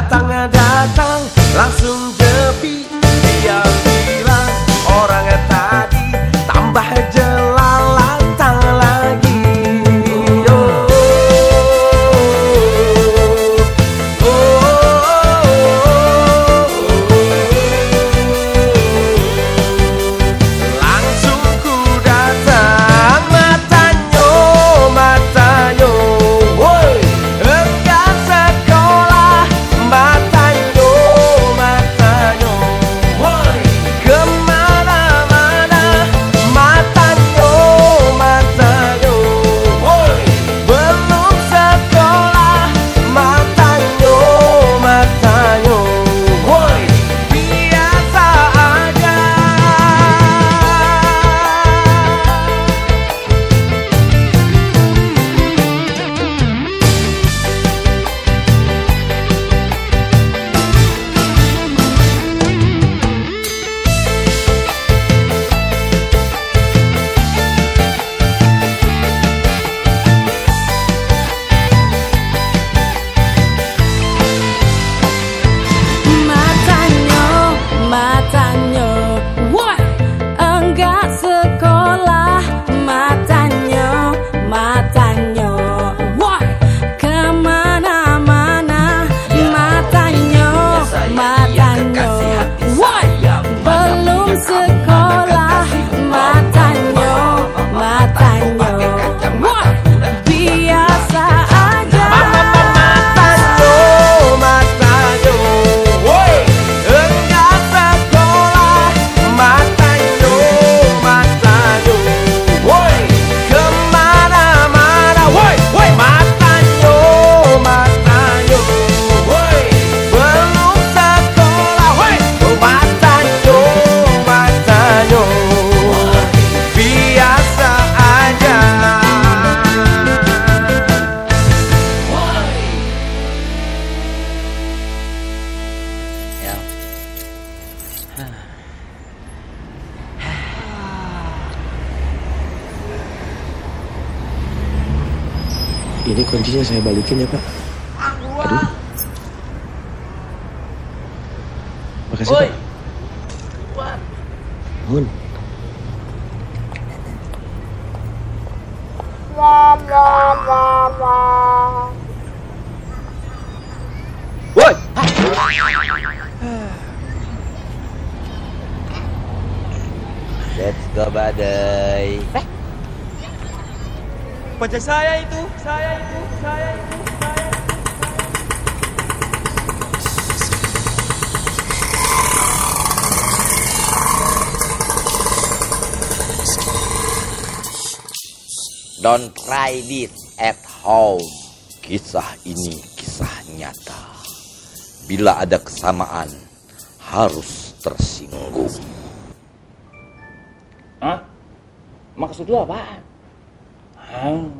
datang Ini kuncinya saya balikin ya Pak. Aduh. Makasih Oi. Pak. bangun Woi. Let's go badai. Eh? baca saya itu, saya itu, saya itu. Saya itu. Don't try it at home. Kisah ini kisah nyata. Bila ada kesamaan, harus tersinggung. Hah? Maksud lu apaan? Oh.